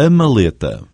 a maleta.